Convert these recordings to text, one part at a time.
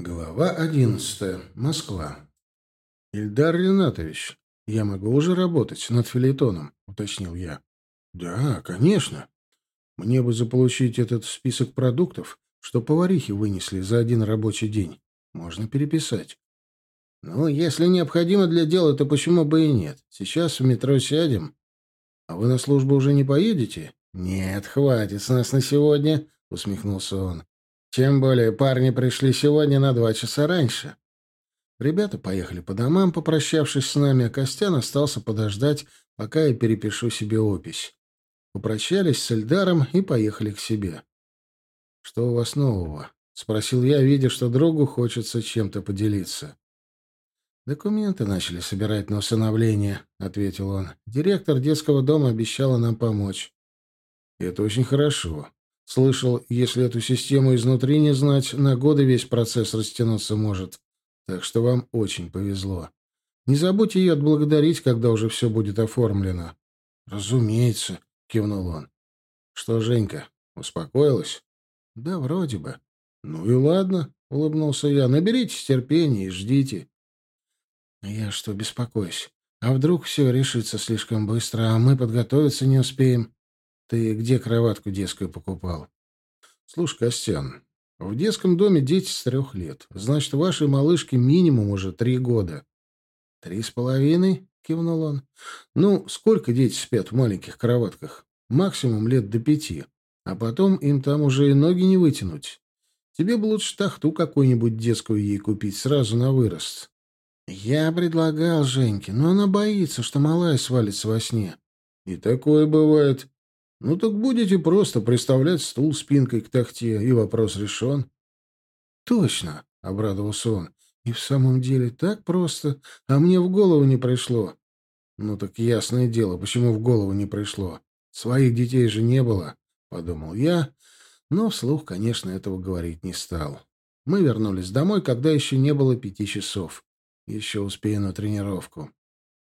Глава одиннадцатая. Москва. «Ильдар Ринатович, я могу уже работать над филитоном», — уточнил я. «Да, конечно. Мне бы заполучить этот список продуктов, что поварихи вынесли за один рабочий день. Можно переписать». «Ну, если необходимо для дела, то почему бы и нет? Сейчас в метро сядем». «А вы на службу уже не поедете?» «Нет, хватит с нас на сегодня», — усмехнулся он. Тем более парни пришли сегодня на два часа раньше. Ребята поехали по домам, попрощавшись с нами, а Костян остался подождать, пока я перепишу себе опись. Попрощались с Эльдаром и поехали к себе. «Что у вас нового?» — спросил я, видя, что другу хочется чем-то поделиться. «Документы начали собирать на усыновление», — ответил он. «Директор детского дома обещала нам помочь». «Это очень хорошо. Слышал, если эту систему изнутри не знать, на годы весь процесс растянуться может. Так что вам очень повезло. Не забудьте ее отблагодарить, когда уже все будет оформлено. — Разумеется, — кивнул он. — Что, Женька, успокоилась? — Да, вроде бы. — Ну и ладно, — улыбнулся я. — Наберитесь терпения и ждите. — Я что, беспокоюсь? А вдруг все решится слишком быстро, а мы подготовиться не успеем? Ты где кроватку детскую покупал? Слушай, Костян, в детском доме дети с трех лет. Значит, вашей малышке минимум уже три года. Три с половиной? Кивнул он. Ну, сколько дети спят в маленьких кроватках? Максимум лет до пяти. А потом им там уже и ноги не вытянуть. Тебе бы лучше тахту какую-нибудь детскую ей купить сразу на вырост. Я предлагал Женьке, но она боится, что малая свалится во сне. И такое бывает. Ну так будете просто приставлять стул спинкой к тахте, и вопрос решен. Точно, обрадовался он. И в самом деле так просто, а мне в голову не пришло. Ну так ясное дело, почему в голову не пришло. Своих детей же не было, подумал я, но вслух, конечно, этого говорить не стал. Мы вернулись домой, когда еще не было пяти часов. Еще успею на тренировку.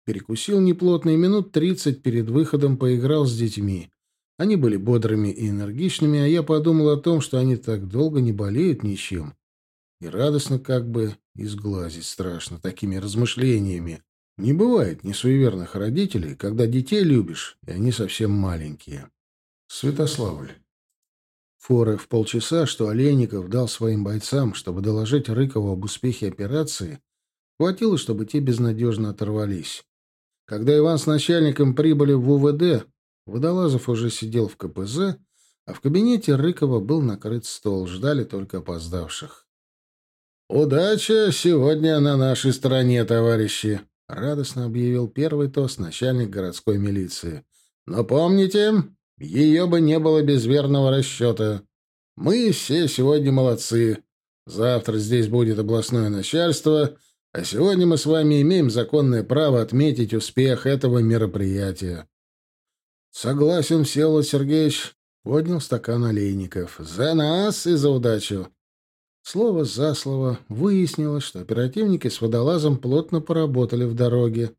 Перекусил неплотно и минут тридцать перед выходом поиграл с детьми. Они были бодрыми и энергичными, а я подумал о том, что они так долго не болеют ничем. И радостно как бы изглазить страшно такими размышлениями. Не бывает ни суеверных родителей, когда детей любишь, и они совсем маленькие. Святославль. Форы в полчаса, что Олейников дал своим бойцам, чтобы доложить Рыкову об успехе операции, хватило, чтобы те безнадежно оторвались. Когда Иван с начальником прибыли в УВД, Водолазов уже сидел в КПЗ, а в кабинете Рыкова был накрыт стол, ждали только опоздавших. «Удача сегодня на нашей стороне, товарищи!» — радостно объявил первый тост начальник городской милиции. «Но помните, ее бы не было без верного расчета. Мы все сегодня молодцы. Завтра здесь будет областное начальство, а сегодня мы с вами имеем законное право отметить успех этого мероприятия. «Согласен, Всеволод Сергеевич», — поднял стакан олейников. «За нас и за удачу». Слово за слово выяснилось, что оперативники с водолазом плотно поработали в дороге.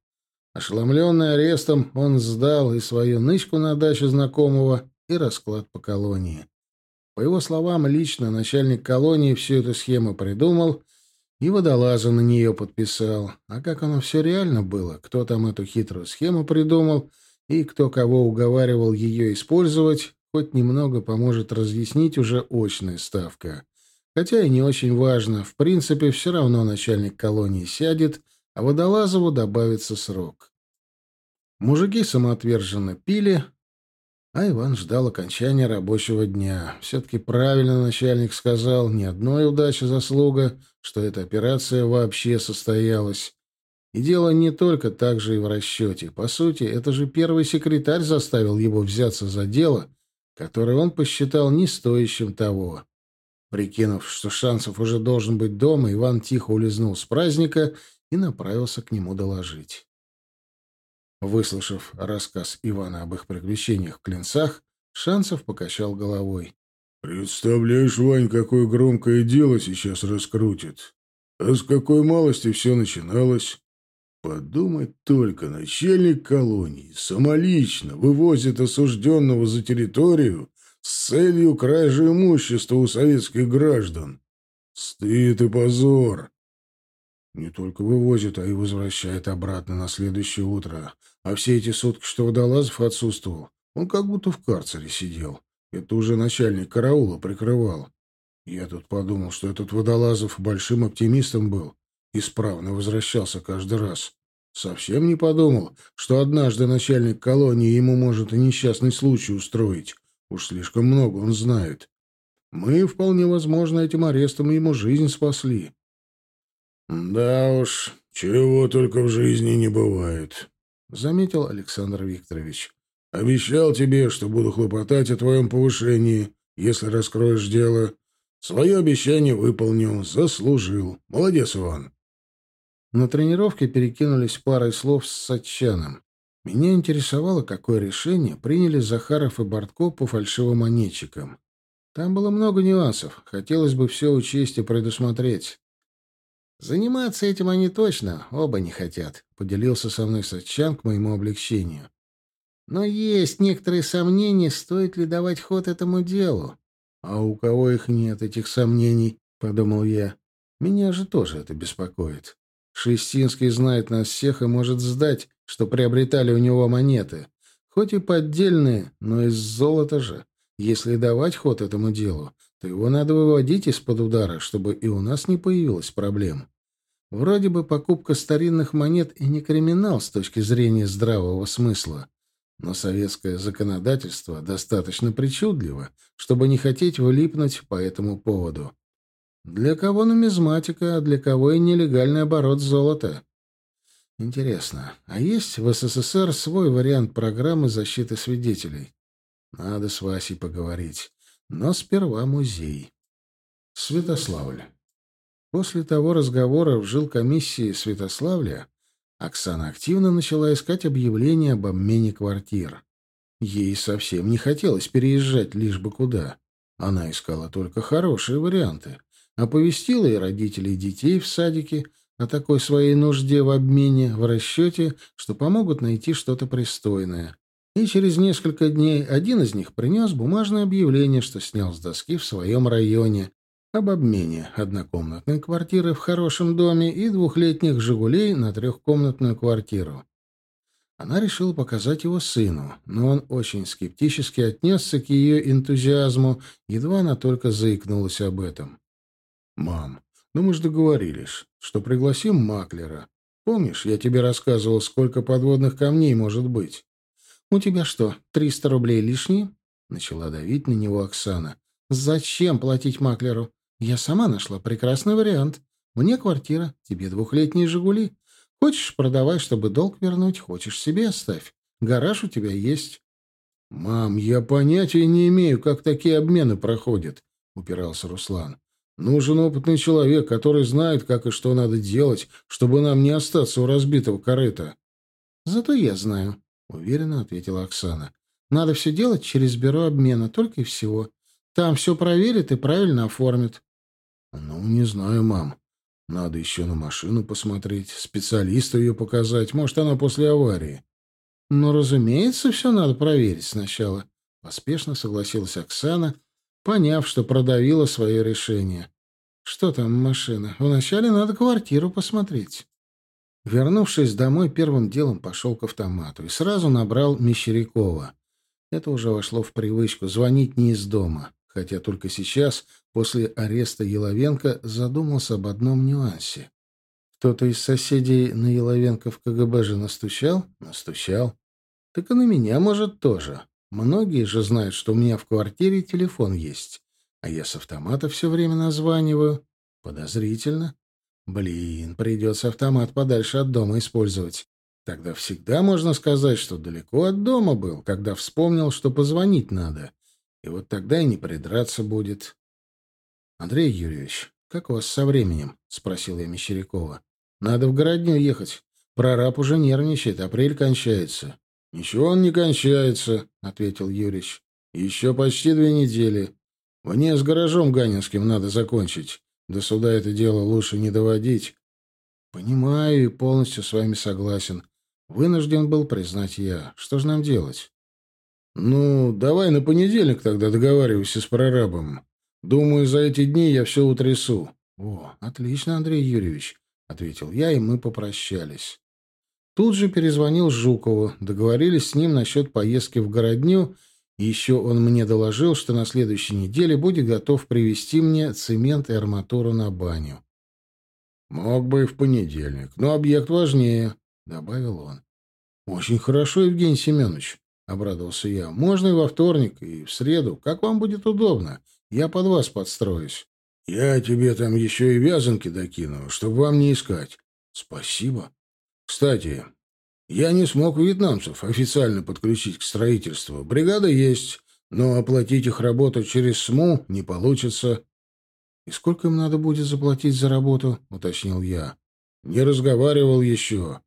Ошеломленный арестом, он сдал и свою нычку на даче знакомого, и расклад по колонии. По его словам, лично начальник колонии всю эту схему придумал и водолаза на нее подписал. А как оно все реально было, кто там эту хитрую схему придумал — и кто кого уговаривал ее использовать, хоть немного поможет разъяснить уже очная ставка. Хотя и не очень важно, в принципе, все равно начальник колонии сядет, а Водолазову добавится срок. Мужики самоотверженно пили, а Иван ждал окончания рабочего дня. Все-таки правильно начальник сказал, ни одной удачи заслуга, что эта операция вообще состоялась. И дело не только так же и в расчете. По сути, это же первый секретарь заставил его взяться за дело, которое он посчитал не стоящим того. Прикинув, что шансов уже должен быть дома, Иван тихо улизнул с праздника и направился к нему доложить. Выслушав рассказ Ивана об их приключениях в Клинцах, Шансов покачал головой. «Представляешь, Вань, какое громкое дело сейчас раскрутит. А с какой малости все начиналось? Подумать только, начальник колонии самолично вывозит осужденного за территорию с целью кражи имущества у советских граждан. Стыд и позор. Не только вывозит, а и возвращает обратно на следующее утро. А все эти сутки, что Водолазов отсутствовал, он как будто в карцере сидел. Это уже начальник караула прикрывал. Я тут подумал, что этот Водолазов большим оптимистом был. Исправно возвращался каждый раз. Совсем не подумал, что однажды начальник колонии ему может и несчастный случай устроить. Уж слишком много он знает. Мы, вполне возможно, этим арестом ему жизнь спасли. «Да уж, чего только в жизни не бывает», — заметил Александр Викторович. «Обещал тебе, что буду хлопотать о твоем повышении, если раскроешь дело. Свое обещание выполнил, заслужил. Молодец, Иван». На тренировке перекинулись парой слов с Сатчаном. Меня интересовало, какое решение приняли Захаров и Бортко по фальшивомонетчикам. Там было много нюансов, хотелось бы все учесть и предусмотреть. Заниматься этим они точно оба не хотят, поделился со мной Сатчан к моему облегчению. Но есть некоторые сомнения, стоит ли давать ход этому делу. А у кого их нет, этих сомнений, подумал я. Меня же тоже это беспокоит. Шестинский знает нас всех и может сдать, что приобретали у него монеты. Хоть и поддельные, но из золота же. Если давать ход этому делу, то его надо выводить из-под удара, чтобы и у нас не появилось проблем. Вроде бы покупка старинных монет и не криминал с точки зрения здравого смысла. Но советское законодательство достаточно причудливо, чтобы не хотеть влипнуть по этому поводу. Для кого нумизматика, а для кого и нелегальный оборот золота? Интересно, а есть в СССР свой вариант программы защиты свидетелей? Надо с Васей поговорить. Но сперва музей. Святославль. После того разговора в жилкомиссии Святославля Оксана активно начала искать объявления об обмене квартир. Ей совсем не хотелось переезжать лишь бы куда. Она искала только хорошие варианты. Оповестила и родителей детей в садике о такой своей нужде в обмене в расчете, что помогут найти что-то пристойное и через несколько дней один из них принес бумажное объявление, что снял с доски в своем районе об обмене однокомнатной квартиры в хорошем доме и двухлетних «Жигулей» на трехкомнатную квартиру. Она решила показать его сыну, но он очень скептически отнесся к ее энтузиазму, едва она только заикнулась об этом. «Мам, ну мы же договорились, что пригласим маклера. Помнишь, я тебе рассказывал, сколько подводных камней может быть?» «У тебя что, триста рублей лишние?» — начала давить на него Оксана. «Зачем платить маклеру? Я сама нашла прекрасный вариант. Мне квартира, тебе двухлетние «Жигули». Хочешь, продавай, чтобы долг вернуть, хочешь, себе оставь. Гараж у тебя есть». «Мам, я понятия не имею, как такие обмены проходят», — упирался Руслан. «Нужен опытный человек, который знает, как и что надо делать, чтобы нам не остаться у разбитого корыта». «Зато я знаю», — уверенно ответила Оксана. «Надо все делать через бюро обмена, только и всего. Там все проверят и правильно оформят». «Ну, не знаю, мам. Надо еще на машину посмотреть, специалисту ее показать. Может, она после аварии». «Ну, разумеется, все надо проверить сначала», — поспешно согласилась Оксана, поняв, что продавила свое решение. «Что там машина? Вначале надо квартиру посмотреть». Вернувшись домой, первым делом пошел к автомату и сразу набрал Мещерякова. Это уже вошло в привычку — звонить не из дома. Хотя только сейчас, после ареста Еловенко, задумался об одном нюансе. Кто-то из соседей на Еловенко в КГБ же настучал? Настучал. Так и на меня, может, тоже. Многие же знают, что у меня в квартире телефон есть. А я с автомата все время названиваю. Подозрительно. Блин, придется автомат подальше от дома использовать. Тогда всегда можно сказать, что далеко от дома был, когда вспомнил, что позвонить надо. И вот тогда и не придраться будет. — Андрей Юрьевич, как у вас со временем? — спросил я Мещерякова. — Надо в городню ехать. Прораб уже нервничает, апрель кончается. — Ничего он не кончается, — ответил Юрьевич. — Еще почти две недели. Мне с гаражом Ганинским надо закончить. До суда это дело лучше не доводить. Понимаю и полностью с вами согласен. Вынужден был признать я. Что же нам делать? Ну, давай на понедельник тогда договаривайся с прорабом. Думаю, за эти дни я все утрясу. «О, отлично, Андрей Юрьевич», — ответил я, и мы попрощались. Тут же перезвонил Жукову, договорились с ним насчет поездки в городню, еще он мне доложил, что на следующей неделе будет готов привезти мне цемент и арматуру на баню. «Мог бы и в понедельник, но объект важнее», — добавил он. «Очень хорошо, Евгений Семенович», — обрадовался я. «Можно и во вторник, и в среду. Как вам будет удобно. Я под вас подстроюсь». «Я тебе там еще и вязанки докину, чтобы вам не искать». «Спасибо». «Кстати, я не смог вьетнамцев официально подключить к строительству. Бригада есть, но оплатить их работу через СМУ не получится». «И сколько им надо будет заплатить за работу?» — уточнил я. «Не разговаривал еще.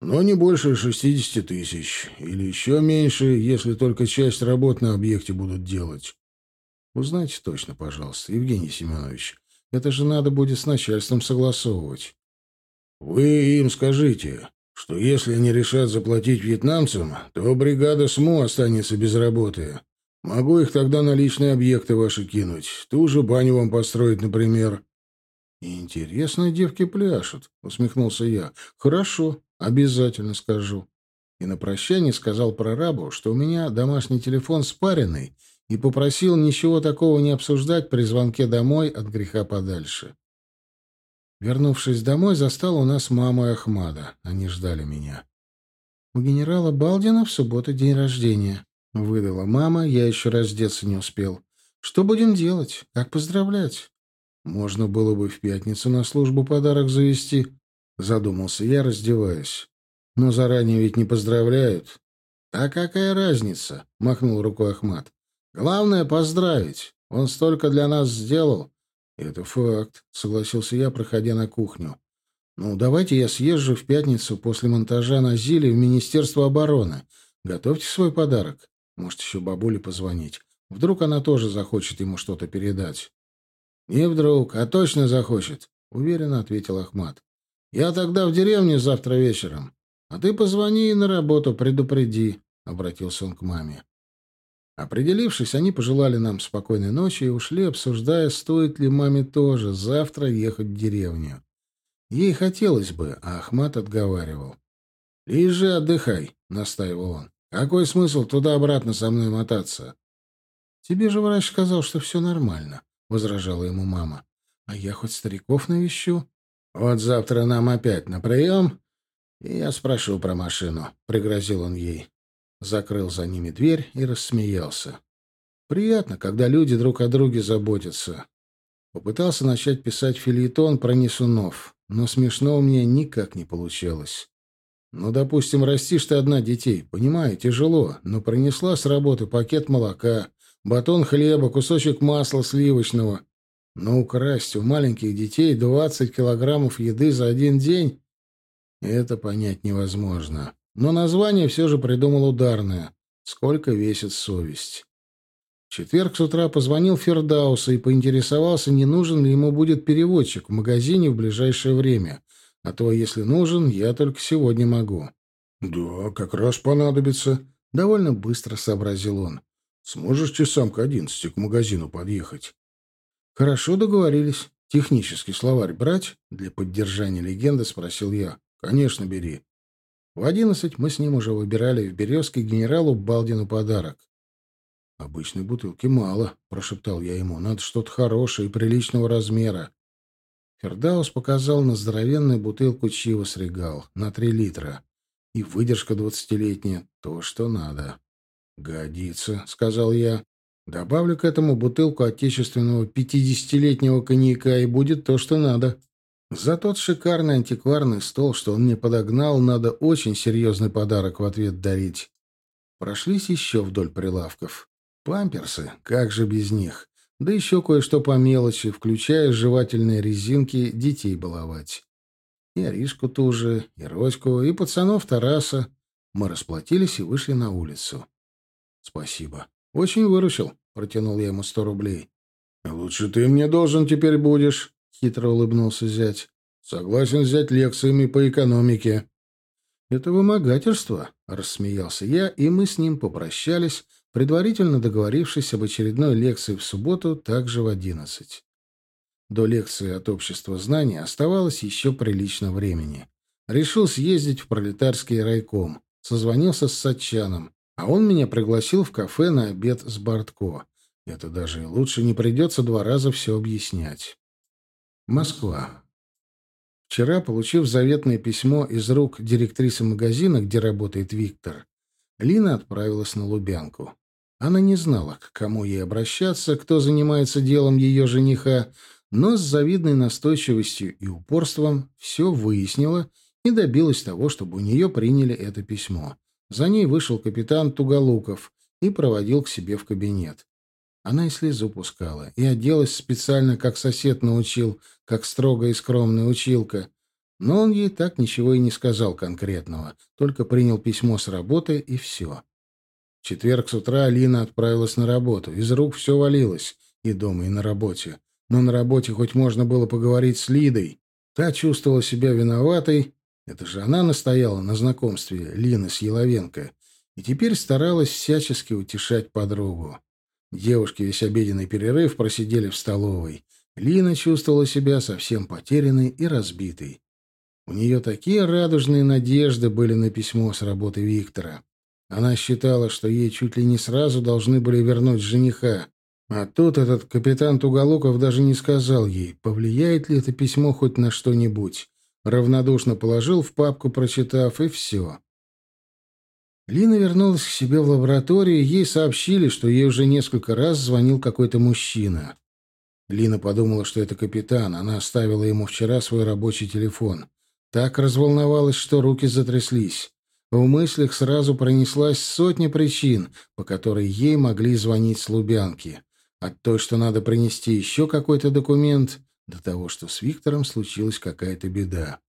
Но не больше шестидесяти тысяч. Или еще меньше, если только часть работ на объекте будут делать». Узнайте точно, пожалуйста, Евгений Семенович. Это же надо будет с начальством согласовывать. Вы им скажите, что если они решат заплатить вьетнамцам, то бригада СМУ останется без работы. Могу их тогда на личные объекты ваши кинуть. Ту же баню вам построить, например. Интересно, девки пляшут, усмехнулся я. Хорошо, обязательно скажу. И на прощание сказал прорабу, что у меня домашний телефон спаренный, и попросил ничего такого не обсуждать при звонке домой от греха подальше. Вернувшись домой, застал у нас маму и Ахмада. Они ждали меня. «У генерала Балдина в субботу день рождения», — выдала мама, я еще раздеться не успел. «Что будем делать? Как поздравлять?» «Можно было бы в пятницу на службу подарок завести», — задумался я, раздеваясь. «Но заранее ведь не поздравляют». «А какая разница?» — махнул рукой Ахмад. Главное — поздравить. Он столько для нас сделал. — Это факт, — согласился я, проходя на кухню. — Ну, давайте я съезжу в пятницу после монтажа на Зиле в Министерство обороны. Готовьте свой подарок. Может, еще бабуле позвонить. Вдруг она тоже захочет ему что-то передать. — Не вдруг, а точно захочет, — уверенно ответил Ахмат. — Я тогда в деревню завтра вечером. А ты позвони и на работу предупреди, — обратился он к маме. Определившись, они пожелали нам спокойной ночи и ушли, обсуждая, стоит ли маме тоже завтра ехать в деревню. Ей хотелось бы, а Ахмат отговаривал. «Езжи, отдыхай», — настаивал он. «Какой смысл туда-обратно со мной мотаться?» «Тебе же врач сказал, что все нормально», — возражала ему мама. «А я хоть стариков навещу». «Вот завтра нам опять на прием, и я спрошу про машину», — пригрозил он ей закрыл за ними дверь и рассмеялся. Приятно, когда люди друг о друге заботятся. Попытался начать писать филитон про несунов, но смешно у меня никак не получалось. Ну, допустим, растишь ты одна детей. Понимаю, тяжело, но принесла с работы пакет молока, батон хлеба, кусочек масла сливочного. Но украсть у маленьких детей 20 килограммов еды за один день — это понять невозможно. Но название все же придумал ударное. Сколько весит совесть. В четверг с утра позвонил Фердаусу и поинтересовался, не нужен ли ему будет переводчик в магазине в ближайшее время. А то, если нужен, я только сегодня могу. — Да, как раз понадобится. — довольно быстро сообразил он. — Сможешь часам к одиннадцати к магазину подъехать? — Хорошо договорились. Технический словарь брать? Для поддержания легенды спросил я. — Конечно, бери. В одиннадцать мы с ним уже выбирали в «Березке» генералу Балдину подарок. «Обычной бутылки мало», — прошептал я ему. «Надо что-то хорошее и приличного размера». Фердаус показал на здоровенную бутылку Чивас Регал на три литра. И выдержка двадцатилетняя — то, что надо. «Годится», — сказал я. «Добавлю к этому бутылку отечественного пятидесятилетнего коньяка, и будет то, что надо». За тот шикарный антикварный стол, что он мне подогнал, надо очень серьезный подарок в ответ дарить. Прошлись еще вдоль прилавков. Памперсы, как же без них. Да еще кое-что по мелочи, включая жевательные резинки, детей баловать. И Аришку ту же, и Родьку, и пацанов Тараса. Мы расплатились и вышли на улицу. «Спасибо. Очень выручил», — протянул я ему сто рублей. «Лучше ты мне должен теперь будешь», — хитро улыбнулся зять. «Согласен взять лекциями по экономике». «Это вымогательство», — рассмеялся я, и мы с ним попрощались, предварительно договорившись об очередной лекции в субботу также в одиннадцать. До лекции от общества знаний оставалось еще прилично времени. Решил съездить в пролетарский райком. Созвонился с Сатчаном, а он меня пригласил в кафе на обед с Бортко. Это даже и лучше не придется два раза все объяснять. Москва. Вчера, получив заветное письмо из рук директрисы магазина, где работает Виктор, Лина отправилась на Лубянку. Она не знала, к кому ей обращаться, кто занимается делом ее жениха, но с завидной настойчивостью и упорством все выяснила и добилась того, чтобы у нее приняли это письмо. За ней вышел капитан Туголуков и проводил к себе в кабинет. Она и слезу пускала, и оделась специально, как сосед научил, как строгая и скромная училка. Но он ей так ничего и не сказал конкретного, только принял письмо с работы, и все. В четверг с утра Алина отправилась на работу. Из рук все валилось, и дома, и на работе. Но на работе хоть можно было поговорить с Лидой. Та чувствовала себя виноватой. Это же она настояла на знакомстве Лины с Еловенко. И теперь старалась всячески утешать подругу. Девушки весь обеденный перерыв просидели в столовой. Лина чувствовала себя совсем потерянной и разбитой. У нее такие радужные надежды были на письмо с работы Виктора. Она считала, что ей чуть ли не сразу должны были вернуть жениха. А тут этот капитан Туголуков даже не сказал ей, повлияет ли это письмо хоть на что-нибудь. Равнодушно положил в папку, прочитав, и все. Лина вернулась к себе в лабораторию, ей сообщили, что ей уже несколько раз звонил какой-то мужчина. Лина подумала, что это капитан, она оставила ему вчера свой рабочий телефон. Так разволновалась, что руки затряслись. В мыслях сразу пронеслась сотня причин, по которой ей могли звонить с Лубянки. От той, что надо принести еще какой-то документ, до того, что с Виктором случилась какая-то беда.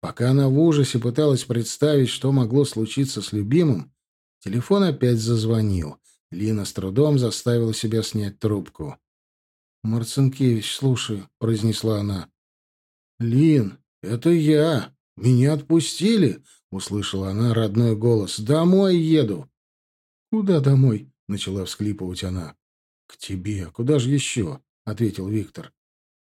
Пока она в ужасе пыталась представить, что могло случиться с любимым, телефон опять зазвонил. Лина с трудом заставила себя снять трубку. «Марцинкевич, слушай», — произнесла она. «Лин, это я. Меня отпустили», — услышала она родной голос. «Домой еду». «Куда домой?» — начала всклипывать она. «К тебе. Куда же еще?» — ответил Виктор.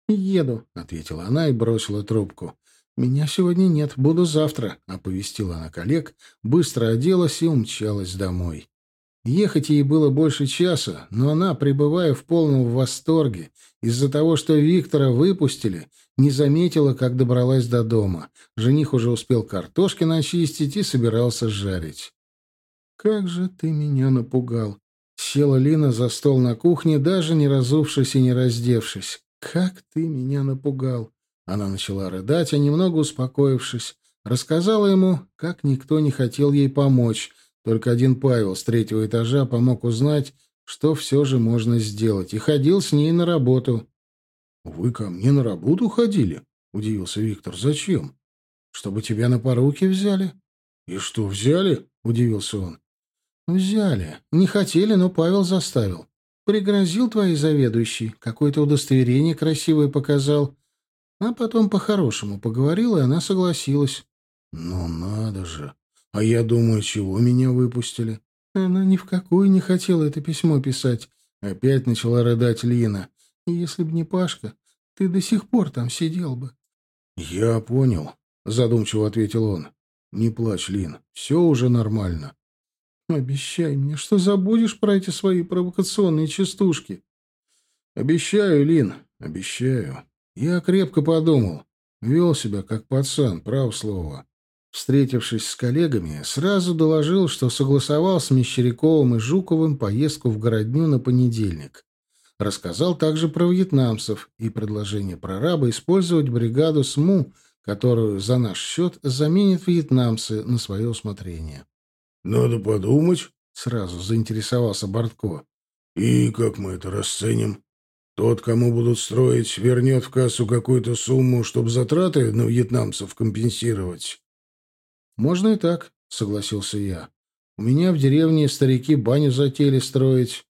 «Еду», — ответила она и бросила трубку. «Меня сегодня нет, буду завтра», — оповестила она коллег, быстро оделась и умчалась домой. Ехать ей было больше часа, но она, пребывая в полном восторге из-за того, что Виктора выпустили, не заметила, как добралась до дома. Жених уже успел картошки начистить и собирался жарить. «Как же ты меня напугал!» Села Лина за стол на кухне, даже не разувшись и не раздевшись. «Как ты меня напугал!» Она начала рыдать, а немного успокоившись, рассказала ему, как никто не хотел ей помочь. Только один Павел с третьего этажа помог узнать, что все же можно сделать, и ходил с ней на работу. «Вы ко мне на работу ходили?» — удивился Виктор. «Зачем? Чтобы тебя на поруки взяли?» «И что, взяли?» — удивился он. «Взяли. Не хотели, но Павел заставил. Пригрозил твоей заведующей, какое-то удостоверение красивое показал. А потом по-хорошему поговорила, и она согласилась. «Ну надо же! А я думаю, чего меня выпустили?» Она ни в какую не хотела это письмо писать. Опять начала рыдать Лина. «Если б не Пашка, ты до сих пор там сидел бы». «Я понял», — задумчиво ответил он. «Не плачь, Лин, все уже нормально». «Обещай мне, что забудешь про эти свои провокационные частушки». «Обещаю, Лин, обещаю. Я крепко подумал. Вел себя как пацан, прав слово. Встретившись с коллегами, сразу доложил, что согласовал с Мещеряковым и Жуковым поездку в городню на понедельник. Рассказал также про вьетнамцев и предложение прораба использовать бригаду СМУ, которую за наш счет заменят вьетнамцы на свое усмотрение. «Надо подумать», — сразу заинтересовался Бортко. «И как мы это расценим?» Тот, кому будут строить, вернет в кассу какую-то сумму, чтобы затраты на вьетнамцев компенсировать. «Можно и так», — согласился я. «У меня в деревне старики баню затеяли строить.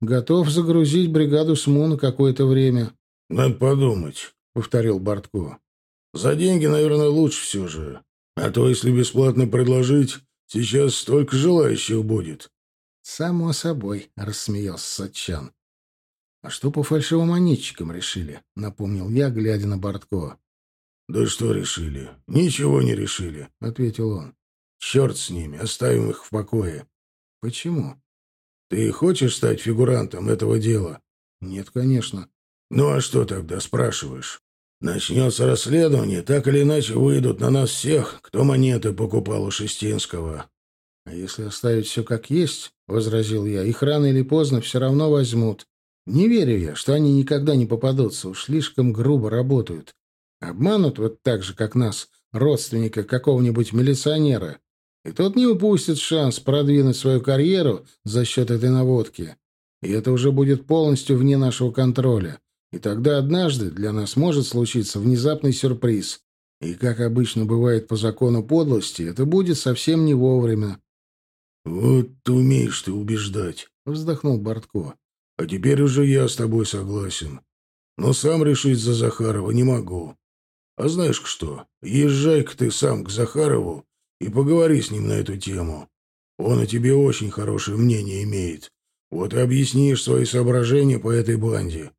Готов загрузить бригаду СМУ на какое-то время». «Надо подумать», — повторил Бортко. «За деньги, наверное, лучше все же. А то, если бесплатно предложить, сейчас столько желающих будет». «Само собой», — рассмеялся Сатчан. «А что по фальшивомонетчикам решили?» — напомнил я, глядя на Бортко. «Да что решили? Ничего не решили», — ответил он. «Черт с ними, оставим их в покое». «Почему?» «Ты хочешь стать фигурантом этого дела?» «Нет, конечно». «Ну а что тогда, спрашиваешь? Начнется расследование, так или иначе выйдут на нас всех, кто монеты покупал у Шестинского». «А если оставить все как есть?» — возразил я. «Их рано или поздно все равно возьмут. Не верю я, что они никогда не попадутся, уж слишком грубо работают. Обманут вот так же, как нас, родственника какого-нибудь милиционера. И тот не упустит шанс продвинуть свою карьеру за счет этой наводки. И это уже будет полностью вне нашего контроля. И тогда однажды для нас может случиться внезапный сюрприз. И, как обычно бывает по закону подлости, это будет совсем не вовремя. «Вот ты умеешь ты убеждать», — вздохнул Бортко. «А теперь уже я с тобой согласен. Но сам решить за Захарова не могу. А знаешь что, езжай-ка ты сам к Захарову и поговори с ним на эту тему. Он о тебе очень хорошее мнение имеет. Вот и объяснишь свои соображения по этой банде.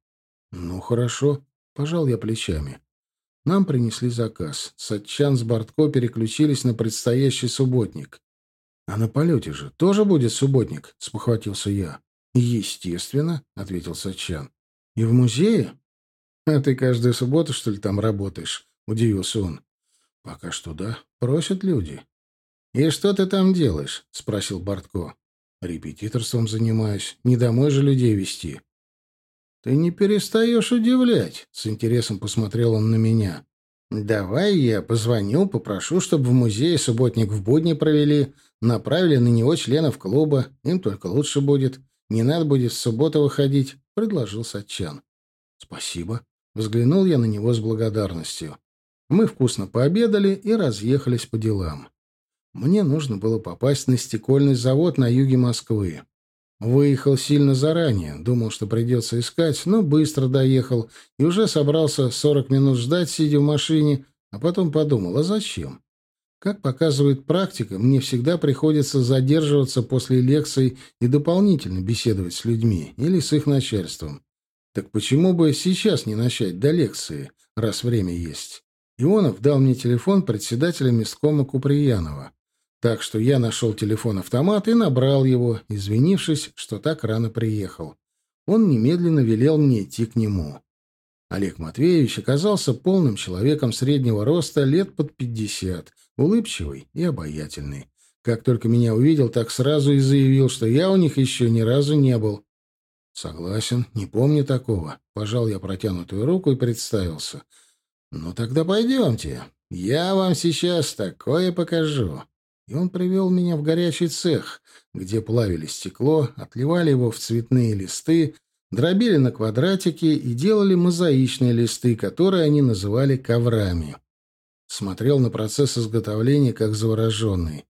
Ну, хорошо. Пожал я плечами. Нам принесли заказ. Сатчан с Бортко переключились на предстоящий субботник. «А на полете же тоже будет субботник?» — спохватился я. «Естественно», — ответил Сатчан. «И в музее?» «А ты каждую субботу, что ли, там работаешь?» — удивился он. «Пока что да. Просят люди». «И что ты там делаешь?» — спросил Бортко. «Репетиторством занимаюсь. Не домой же людей вести. «Ты не перестаешь удивлять», — с интересом посмотрел он на меня. «Давай я позвоню, попрошу, чтобы в музее субботник в будни провели, направили на него членов клуба, им только лучше будет. Не надо будет в субботу выходить», — предложил Сатчан. «Спасибо», — взглянул я на него с благодарностью. Мы вкусно пообедали и разъехались по делам. Мне нужно было попасть на стекольный завод на юге Москвы. Выехал сильно заранее, думал, что придется искать, но быстро доехал и уже собрался 40 минут ждать, сидя в машине, а потом подумал, а зачем? Как показывает практика, мне всегда приходится задерживаться после лекций и дополнительно беседовать с людьми или с их начальством. Так почему бы сейчас не начать до лекции, раз время есть? Ионов дал мне телефон председателя месткома Куприянова. Так что я нашел телефон-автомат и набрал его, извинившись, что так рано приехал. Он немедленно велел мне идти к нему. Олег Матвеевич оказался полным человеком среднего роста, лет под пятьдесят, улыбчивый и обаятельный. Как только меня увидел, так сразу и заявил, что я у них еще ни разу не был. «Согласен, не помню такого». Пожал я протянутую руку и представился. «Ну тогда пойдемте. Я вам сейчас такое покажу» и он привел меня в горячий цех, где плавили стекло, отливали его в цветные листы, дробили на квадратики и делали мозаичные листы, которые они называли коврами. Смотрел на процесс изготовления как завороженный.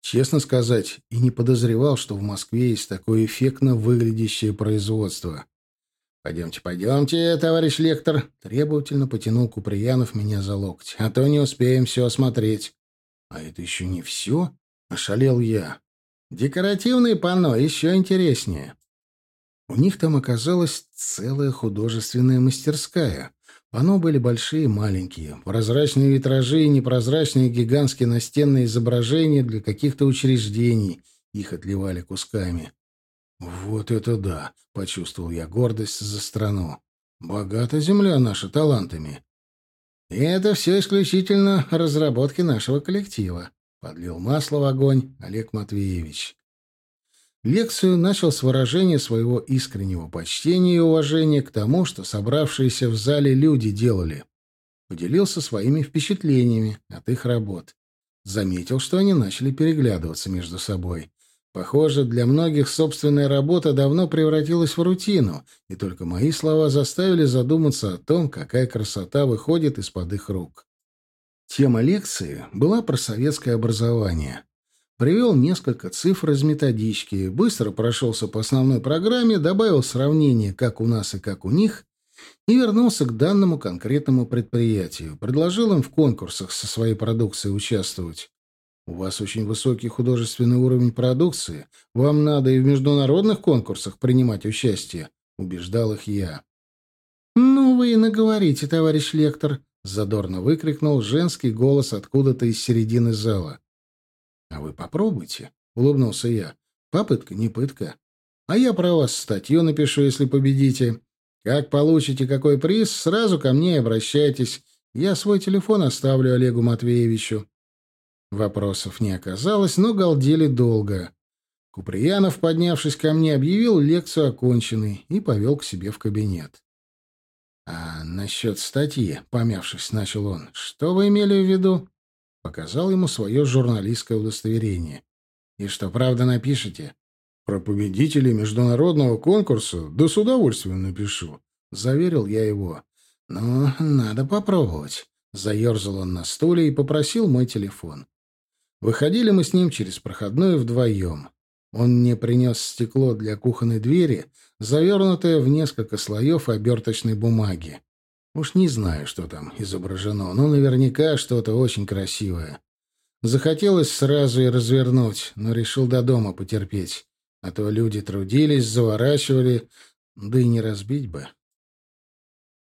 Честно сказать, и не подозревал, что в Москве есть такое эффектно выглядящее производство. «Пойдемте, пойдемте, товарищ лектор!» Требовательно потянул Куприянов меня за локоть. «А то не успеем все осмотреть». А это еще не все? Ошалел я. Декоративные панно еще интереснее. У них там оказалась целая художественная мастерская. Панно были большие и маленькие, прозрачные витражи и непрозрачные гигантские настенные изображения для каких-то учреждений. Их отливали кусками. «Вот это да!» — почувствовал я гордость за страну. «Богата земля наша талантами. И это все исключительно разработки нашего коллектива. Подлил масло в огонь Олег Матвеевич. Лекцию начал с выражения своего искреннего почтения и уважения к тому, что собравшиеся в зале люди делали. Поделился своими впечатлениями от их работ. Заметил, что они начали переглядываться между собой. Похоже, для многих собственная работа давно превратилась в рутину, и только мои слова заставили задуматься о том, какая красота выходит из-под их рук. Тема лекции была про советское образование. Привел несколько цифр из методички, быстро прошелся по основной программе, добавил сравнение, как у нас и как у них, и вернулся к данному конкретному предприятию. Предложил им в конкурсах со своей продукцией участвовать. У вас очень высокий художественный уровень продукции. Вам надо и в международных конкурсах принимать участие, — убеждал их я. «Ну вы и наговорите, товарищ лектор!» — задорно выкрикнул женский голос откуда-то из середины зала. «А вы попробуйте», — улыбнулся я. «Попытка не пытка. А я про вас статью напишу, если победите. Как получите какой приз, сразу ко мне обращайтесь. Я свой телефон оставлю Олегу Матвеевичу». Вопросов не оказалось, но галдели долго. Куприянов, поднявшись ко мне, объявил лекцию оконченной и повел к себе в кабинет. «А насчет статьи», — помявшись, начал он, — «что вы имели в виду?» Показал ему свое журналистское удостоверение. «И что, правда напишете?» «Про победителей международного конкурса да с удовольствием напишу», — заверил я его. «Ну, надо попробовать». Заерзал он на стуле и попросил мой телефон. Выходили мы с ним через проходную вдвоем. Он мне принес стекло для кухонной двери, завернутое в несколько слоев оберточной бумаги. Уж не знаю, что там изображено, но наверняка что-то очень красивое. Захотелось сразу и развернуть, но решил до дома потерпеть. А то люди трудились, заворачивали, да и не разбить бы.